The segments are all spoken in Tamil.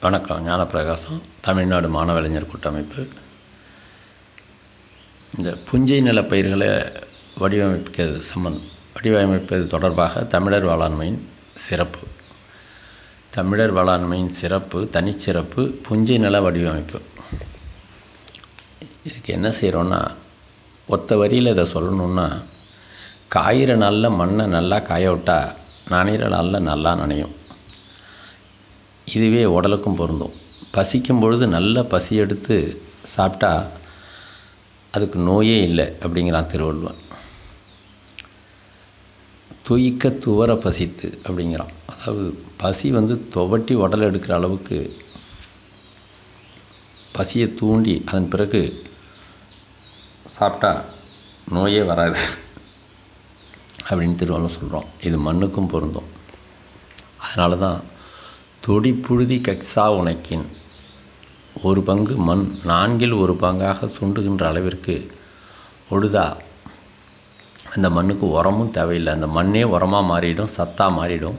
வணக்கம். ஞானப்பிரகாசம் தமிழ்நாடு மாணவலைஞர் கூட்டமைப்பு. இந்த புஞ்சை நில பயிர்களை வடிவமைக்கிறது சம்பந்தம் வடிவமைப்பது தொடர்பாக தமிழர் வேளாண்மையின் சிறப்பு. தமிழர் வேளாண்மையின் சிறப்பு தனிச்சிறப்பு புஞ்சை நில வடிவமைப்பு. இதுக்கு என்ன செய்கிறோன்னா ஒத்த வரியில் இதை சொல்லணுன்னா காயிற நாளில் மண்ணை நல்லா காய விட்டால் நனைகிற நாளில் நல்லா நனையும். இதுவே உடலுக்கும் பொருந்தும். பசிக்கும் பொழுது நல்ல பசி எடுத்து சாப்பிட்டா அதுக்கு நோயே இல்லை அப்படிங்கிறான் திருவள்ளுவன். துயிக்க துவர பசித்து அப்படிங்கிறான். அதாவது பசி வந்து துவட்டி உடல் எடுக்கிற அளவுக்கு பசியை தூண்டி அதன் பிறகு சாப்பிட்டா நோயே வராது அப்படின்னு திருவள்ளுவர் சொல்கிறோம் இது மண்ணுக்கும் பொருந்தும். அதனால தான் தொடிப்புழுதி கக்ஸா உனக்கின். ஒரு பங்கு மண் நான்கில் ஒரு பங்காக சுண்டுகின்ற அளவிற்கு ஒழுதா அந்த மண்ணுக்கு உரமும் தேவையில்லை. அந்த மண்ணே உரமாக மாறிடும் சத்தாக மாறிடும்.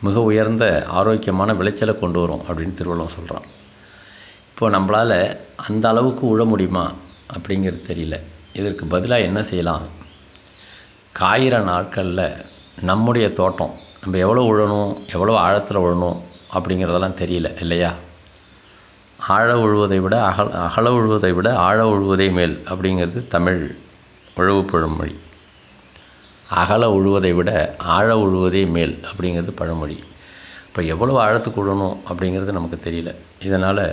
மிக உயர்ந்த ஆரோக்கியமான விளைச்சலை கொண்டு வரும் அப்படின்னு திருவள்ளுவர் சொல்கிறான் இப்போ நம்மளால் அந்த அளவுக்கு உழ முடியுமா அப்படிங்கிறது தெரியல. இதற்கு பதிலாக என்ன செய்யலாம்? காயிற நாட்களில் நம்முடைய தோட்டம் நம்ம எவ்வளோ உழணும் எவ்வளோ ஆழத்தில் உழணும் அப்படிங்கிறதெல்லாம் தெரியல இல்லையா? ஆழ உழுவதை விட அகல் அகல உழுவதை விட ஆழ உழுவதே மேல் அப்படிங்கிறது தமிழ் உழவு பழமொழி அகல உழுவதை விட ஆழ உழுவதே மேல் அப்படிங்கிறது பழமொழி. இப்போ எவ்வளோ ஆழத்துக்கு உழணும் அப்படிங்கிறது நமக்கு தெரியல. இதனால்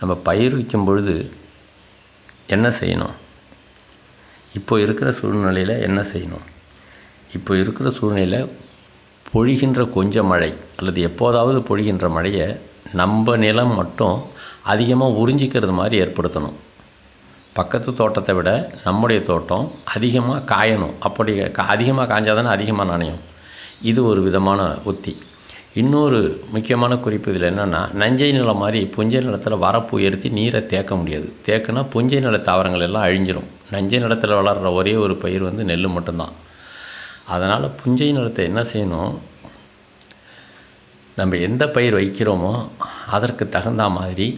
நம்ம பயிர் வைக்கும் பொழுது என்ன செய்யணும்? இப்போ இருக்கிற சூழ்நிலையில் என்ன செய்யணும்? இப்போ இருக்கிற சூழ்நிலையில் பொழிகின்ற கொஞ்ச மழை அல்லது எப்போதாவது பொழிகின்ற மழையை நம்ம நிலம் மட்டும் அதிகமாக உறிஞ்சிக்கிறது மாதிரி ஏற்படுத்தணும். பக்கத்து தோட்டத்தை விட நம்முடைய தோட்டம் அதிகமாக காயணும். அப்படி அதிகமாக காய்ஞ்சால் தானே அதிகமாக நனையும். இது ஒரு விதமான உத்தி. இன்னொரு முக்கியமான குறிப்பு இதில் என்னென்னா நஞ்சை நிலம் மாதிரி புஞ்சை நிலத்தில் வரப்பு உயர்த்தி நீரை தேக்க முடியாது. தேக்குனா புஞ்சை நில தாவரங்கள் எல்லாம் அழிஞ்சிரும். நஞ்சை நிலத்தில் வளர்கிற ஒரே ஒரு பயிர் வந்து நெல் மட்டும்தான். அதனால் புஞ்சை நிலத்தை என்ன செய்யணும்? நம்ம எந்த பயிர் வைக்கிறோமோ அதற்கு தகுந்த மாதிரி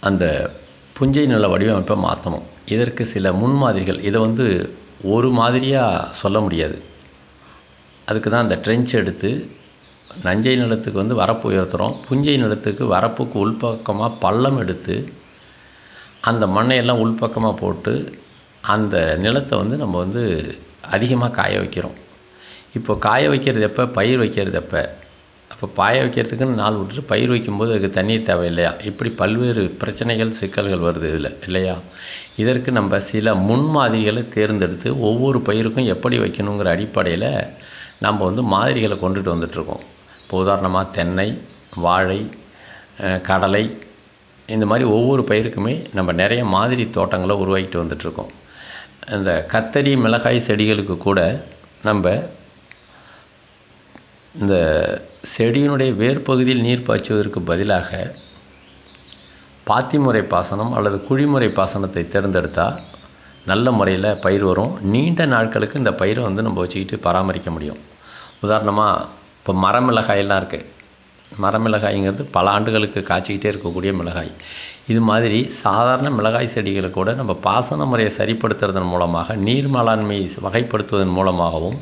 அந்த புஞ்சை நில வடிவமைப்பை மாற்றணும். இதற்கு சில முன்மாதிரிகள். இதை வந்து ஒரு மாதிரியாக சொல்ல முடியாது. அதுக்கு தான் அந்த ட்ரெஞ்ச் எடுத்து நஞ்சை நிலத்துக்கு வந்து வரப்பு உயர்த்துகிறோம் புஞ்சை நிலத்துக்கு வரப்புக்கு உள்பக்கமாக பள்ளம் எடுத்து அந்த மண்ணையெல்லாம் உள்பக்கமாக போட்டு அந்த நிலத்தை வந்து நம்ம வந்து அதிகமாக காய வைக்கிறோம். இப்போ காய வைக்கிறது எப்போ? பயிர் வைக்கிறது எப்போ? அப்போ பாய வைக்கிறதுக்குன்னு நாள் விட்டுட்டு பயிர் வைக்கும்போது அதுக்கு தண்ணீர் தேவை இல்லையா இப்படி பல்வேறு பிரச்சனைகள் சிக்கல்கள் வருது இதில் இல்லையா? இதற்கு நம்ம சில முன்மாதிரிகளை தேர்ந்தெடுத்து ஒவ்வொரு பயிருக்கும் எப்படி வைக்கணுங்கிற அடிப்படையில் நம்ம வந்து மாதிரிகளை கொண்டுட்டு வந்துட்ருக்கோம் இப்போ உதாரணமாக தென்னை வாழை கடலை இந்த மாதிரி ஒவ்வொரு பயிருக்குமே நம்ம நிறைய மாதிரி தோட்டங்களை உருவாக்கிட்டு வந்துட்ருக்கோம் இந்த கத்தரி மிளகாய் செடிகளுக்கு கூட நம்ம இந்த செடியினுடைய வேர் பகுதியில் நீர் பாய்ச்சுவதற்கு பதிலாக பாத்திமுறை பாசனம் அல்லது குழிமுறை பாசனத்தை தேர்ந்தெடுத்தால் நல்ல முறையில் பயிர் வரும். நீண்ட நாட்களுக்கு இந்த பயிரை வந்து நம்ம வச்சுக்கிட்டு பராமரிக்க முடியும். உதாரணமாக இப்போ மரமிளகாயெல்லாம் இருக்குது மரமிளகாய்ங்கிறது பல ஆண்டுகளுக்கு காய்ச்சிக்கிட்டே இருக்கக்கூடிய மிளகாய். இது மாதிரி சாதாரண மிளகாய் செடிகளை கூட நம்ம பாசன முறையை சரிப்படுத்துறதன் மூலமாக நீர் மேலாண்மை வகைப்படுத்துவதன் மூலமாகவும்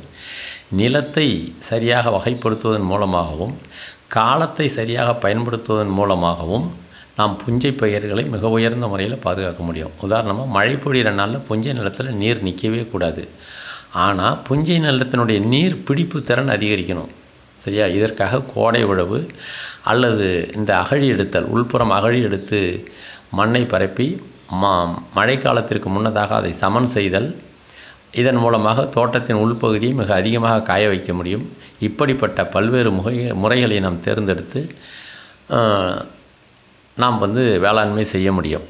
நிலத்தை சரியாக வகைப்படுத்துவதன் மூலமாகவும் காலத்தை சரியாக பயன்படுத்துவதன் மூலமாகவும் நாம் புஞ்சை பயிர்களை மிக உயர்ந்த முறையில் பாதுகாக்க முடியும். உதாரணமாக மழை பொழிகிற நாளில் புஞ்சை நிலத்தில் நீர் நிற்கவே கூடாது. ஆனால் புஞ்சை நிலத்தினுடைய நீர் பிடிப்பு திறன் அதிகரிக்கணும். சரியா? இதற்காக கோடை உழவு அல்லது இந்த அகழி எடுத்தல் உள்புறம் அகழி எடுத்து மண்ணை பரப்பி மா மழைக்காலத்திற்கு முன்னதாக அதை சமன் செய்தல். இதன் மூலமாக தோட்டத்தின் உள்பகுதியை மிக அதிகமாக காய வைக்க முடியும். இப்படிப்பட்ட பல்வேறு முகை முறைகளை நாம் தேர்ந்தெடுத்து நாம் வந்து வேளாண்மை செய்ய முடியும்.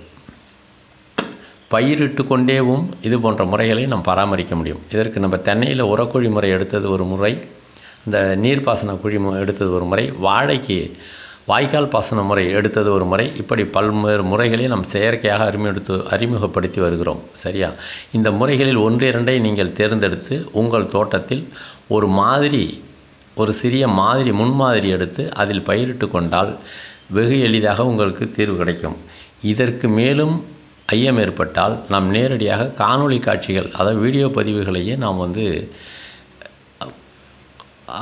பயிரிட்டு கொண்டேவும் இது போன்ற முறைகளை நாம் பராமரிக்க முடியும். இதற்கு நம்ம தென்னையில் உரக்குழி முறை எடுத்தது ஒரு முறை. இந்த நீர்ப்பாசன குழி எடுத்தது ஒரு முறை வாழைக்கு வாய்க்கால் பாசன முறை எடுத்தது ஒரு முறை இப்படி பல்வேறு முறைகளை நாம் செயற்கையாக அறிமுகப்படுத்து அறிமுகப்படுத்தி வருகிறோம். சரியா? இந்த முறைகளில் ஒன்று இரண்டை நீங்கள் தேர்ந்தெடுத்து உங்கள் தோட்டத்தில் ஒரு மாதிரி ஒரு சிறிய மாதிரி முன்மாதிரி எடுத்து அதில் பயிரிட்டு கொண்டால் வெகு எளிதாக உங்களுக்கு தீர்வு கிடைக்கும். இதற்கு மேலும் ஐயம் ஏற்பட்டால் நாம் நேரடியாக காணொளி காட்சிகள் அதாவது வீடியோ பதிவுகளையே நாம் வந்து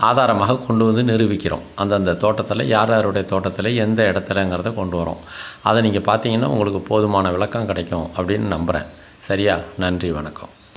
ஆதாரமாக கொண்டு வந்து நிரூபிக்கிறோம். அந்தந்த தோட்டத்தில் யார் யாருடைய தோட்டத்தில் எந்த இடத்துலங்கிறத கொண்டு வரோம். அதை நீங்கள் பார்த்தீங்கன்னா உங்களுக்கு போதுமான விளக்கம் கிடைக்கும் அப்படின்னு நம்புகிறேன் சரியா? நன்றி வணக்கம்.